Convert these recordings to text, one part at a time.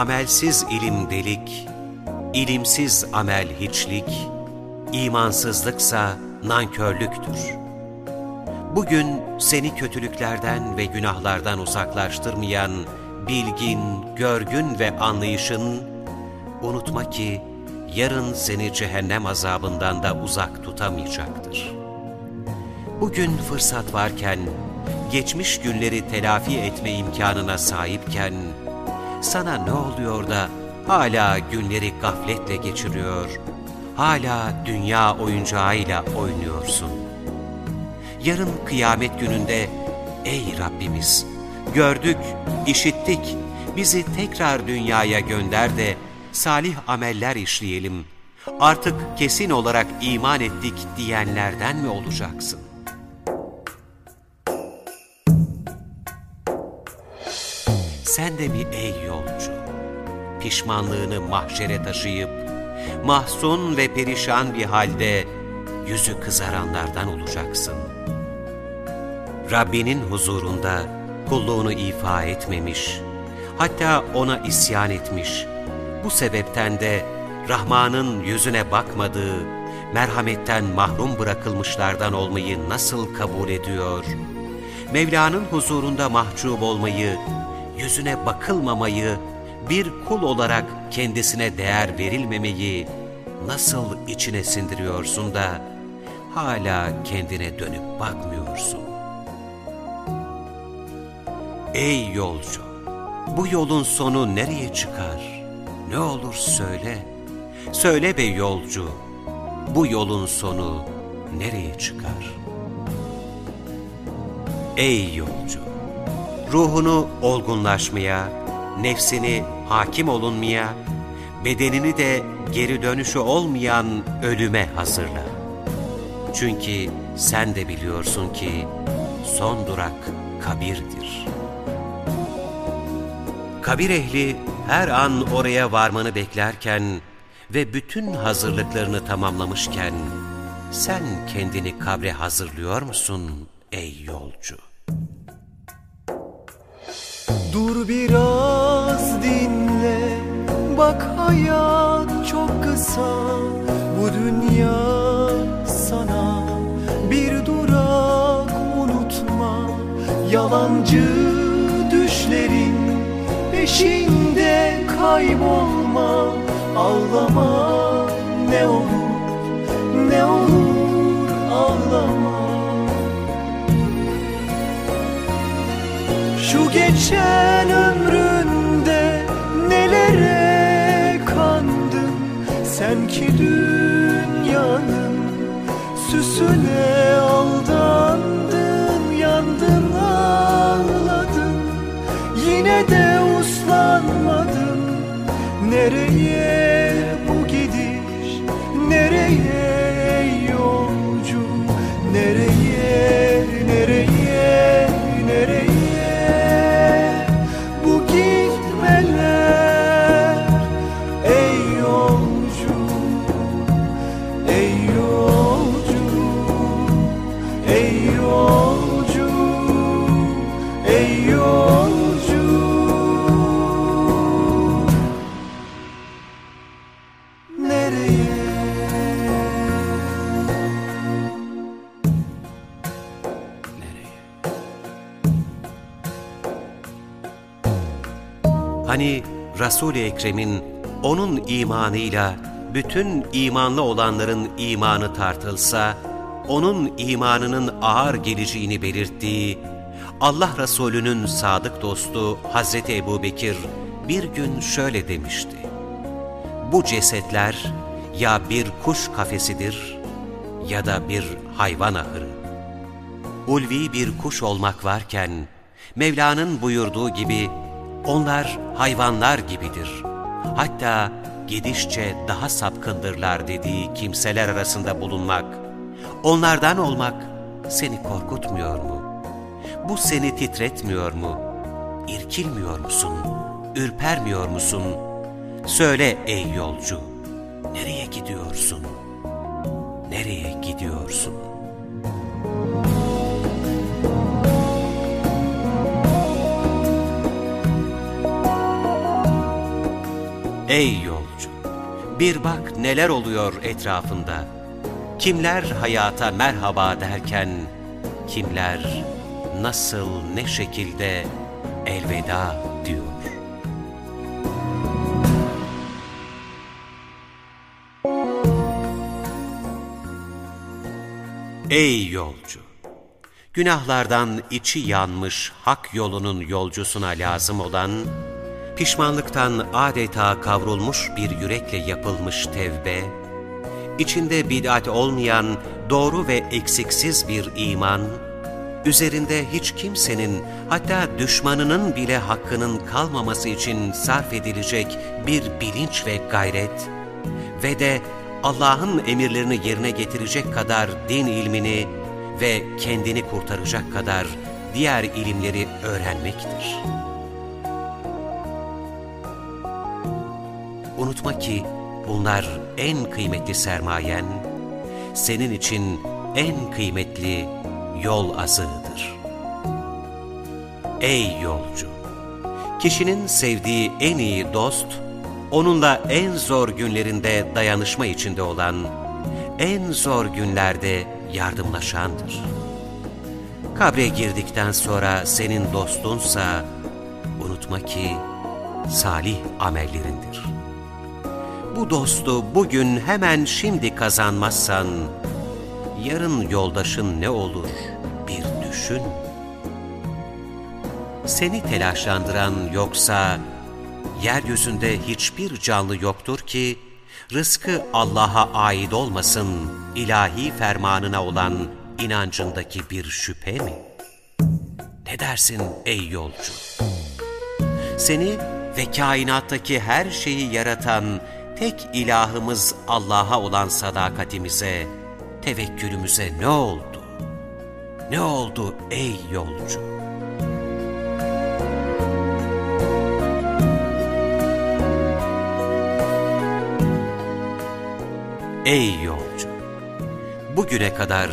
amelsiz ilim delik, ilimsiz amel hiçlik, imansızlıksa nankörlüktür. Bugün seni kötülüklerden ve günahlardan uzaklaştırmayan bilgin, görgün ve anlayışın, unutma ki yarın seni cehennem azabından da uzak tutamayacaktır. Bugün fırsat varken, geçmiş günleri telafi etme imkanına sahipken, sana ne oluyor da hala günleri gafletle geçiriyor, hala dünya oyuncağıyla oynuyorsun. Yarın kıyamet gününde, ey Rabbimiz, gördük, işittik, bizi tekrar dünyaya gönder de salih ameller işleyelim. Artık kesin olarak iman ettik diyenlerden mi olacaksın? Sen de mi ey yolcu, pişmanlığını mahşere taşıyıp, mahzun ve perişan bir halde yüzü kızaranlardan olacaksın. Rabbinin huzurunda kulluğunu ifa etmemiş, hatta ona isyan etmiş, bu sebepten de Rahman'ın yüzüne bakmadığı, merhametten mahrum bırakılmışlardan olmayı nasıl kabul ediyor? Mevla'nın huzurunda mahcup olmayı, yüzüne bakılmamayı, bir kul olarak kendisine değer verilmemeyi nasıl içine sindiriyorsun da hala kendine dönüp bakmıyorsun? Ey yolcu! Bu yolun sonu nereye çıkar? Ne olur söyle. Söyle be yolcu, bu yolun sonu nereye çıkar? Ey yolcu! Ruhunu olgunlaşmaya, nefsini hakim olunmaya, bedenini de geri dönüşü olmayan ölüme hazırla. Çünkü sen de biliyorsun ki son durak kabirdir. Kabir ehli her an oraya varmanı beklerken ve bütün hazırlıklarını tamamlamışken sen kendini kabre hazırlıyor musun ey yolcu? Dur biraz dinle. Bak hayat çok kısa. Bu dünya sana bir durak unutma. Yalancı düşlerin peşinde kaybolma. Ağlama ne olur ne olur ağlama Şu geçen ömründe nelere kandın Sen ki dünyanın süsüne Hani Resul-i Ekrem'in onun imanıyla bütün imanlı olanların imanı tartılsa, onun imanının ağır geleceğini belirttiği, Allah Resulü'nün sadık dostu Hazreti Ebubekir bir gün şöyle demişti. Bu cesetler ya bir kuş kafesidir ya da bir hayvan ahırı. Ulvi bir kuş olmak varken, Mevla'nın buyurduğu gibi onlar hayvanlar gibidir. Hatta gidişçe daha sapkındırlar dediği kimseler arasında bulunmak, onlardan olmak seni korkutmuyor mu? Bu seni titretmiyor mu? İrkilmiyor musun? Ürpermiyor musun? Söyle ey yolcu, nereye gidiyorsun? Nereye gidiyorsun? Ey yolcu! Bir bak neler oluyor etrafında. Kimler hayata merhaba derken, kimler nasıl ne şekilde elveda diyor. Ey yolcu! Günahlardan içi yanmış hak yolunun yolcusuna lazım olan, pişmanlıktan adeta kavrulmuş bir yürekle yapılmış tevbe, içinde bid'at olmayan doğru ve eksiksiz bir iman, üzerinde hiç kimsenin hatta düşmanının bile hakkının kalmaması için sarf edilecek bir bilinç ve gayret ve de Allah'ın emirlerini yerine getirecek kadar din ilmini ve kendini kurtaracak kadar diğer ilimleri öğrenmektir. Unutma ki bunlar en kıymetli sermayen, senin için en kıymetli yol azığıdır. Ey yolcu! Kişinin sevdiği en iyi dost, onunla en zor günlerinde dayanışma içinde olan, en zor günlerde yardımlaşandır. Kabre girdikten sonra senin dostunsa, unutma ki salih amellerindir. Bu dostu bugün hemen şimdi kazanmazsan, yarın yoldaşın ne olur bir düşün. Seni telaşlandıran yoksa, yeryüzünde hiçbir canlı yoktur ki, rızkı Allah'a ait olmasın ilahi fermanına olan inancındaki bir şüphe mi? Ne dersin ey yolcu? Seni ve kainattaki her şeyi yaratan tek ilahımız Allah'a olan sadakatimize, tevekkülümüze ne oldu? Ne oldu ey yolcu? Ey yolcu! Bugüne kadar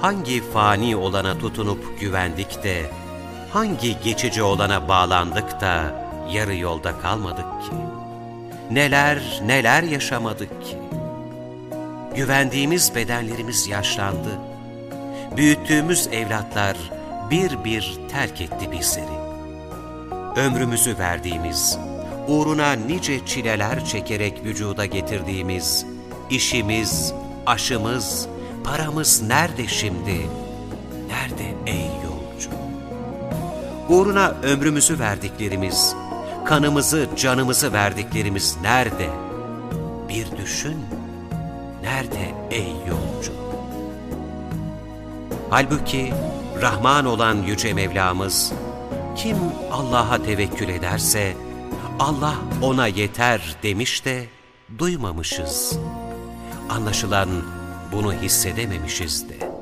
hangi fani olana tutunup güvendik de, hangi geçici olana bağlandık da yarı yolda kalmadık ki? Neler neler yaşamadık ki? Güvendiğimiz bedenlerimiz yaşlandı. Büyüttüğümüz evlatlar bir bir terk etti bizleri. Ömrümüzü verdiğimiz, uğruna nice çileler çekerek vücuda getirdiğimiz, işimiz, aşımız, paramız nerede şimdi? Nerede ey yolcu? Uğruna ömrümüzü verdiklerimiz, kanımızı, canımızı verdiklerimiz nerede? Bir düşün, nerede ey yolcu? Halbuki Rahman olan Yüce Mevlamız, kim Allah'a tevekkül ederse, Allah ona yeter demiş de duymamışız. Anlaşılan bunu hissedememişiz de.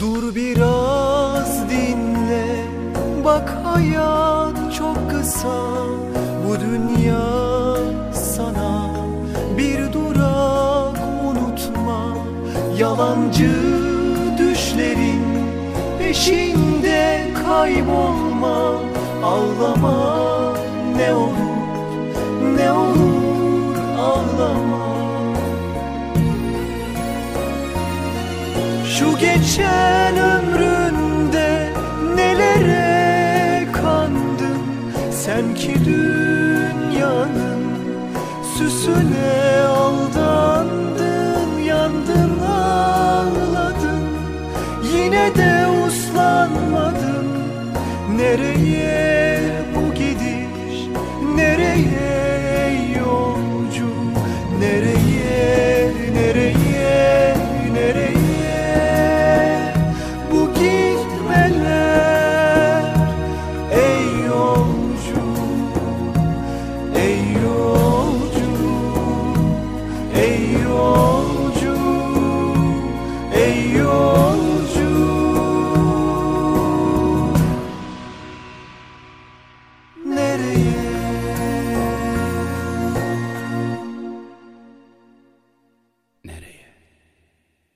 Dur biraz Bak hayat çok kısa. Bu dünya sana bir durak unutma. Yalancı düşlerin peşinde kaybolma. Ağlama ne olur ne olur ağlama. Şu geçen ömründe Sen ki dünyanın süsüne aldandım Yandın ağladın yine de uslanmadın Nereye bu gidiş nereye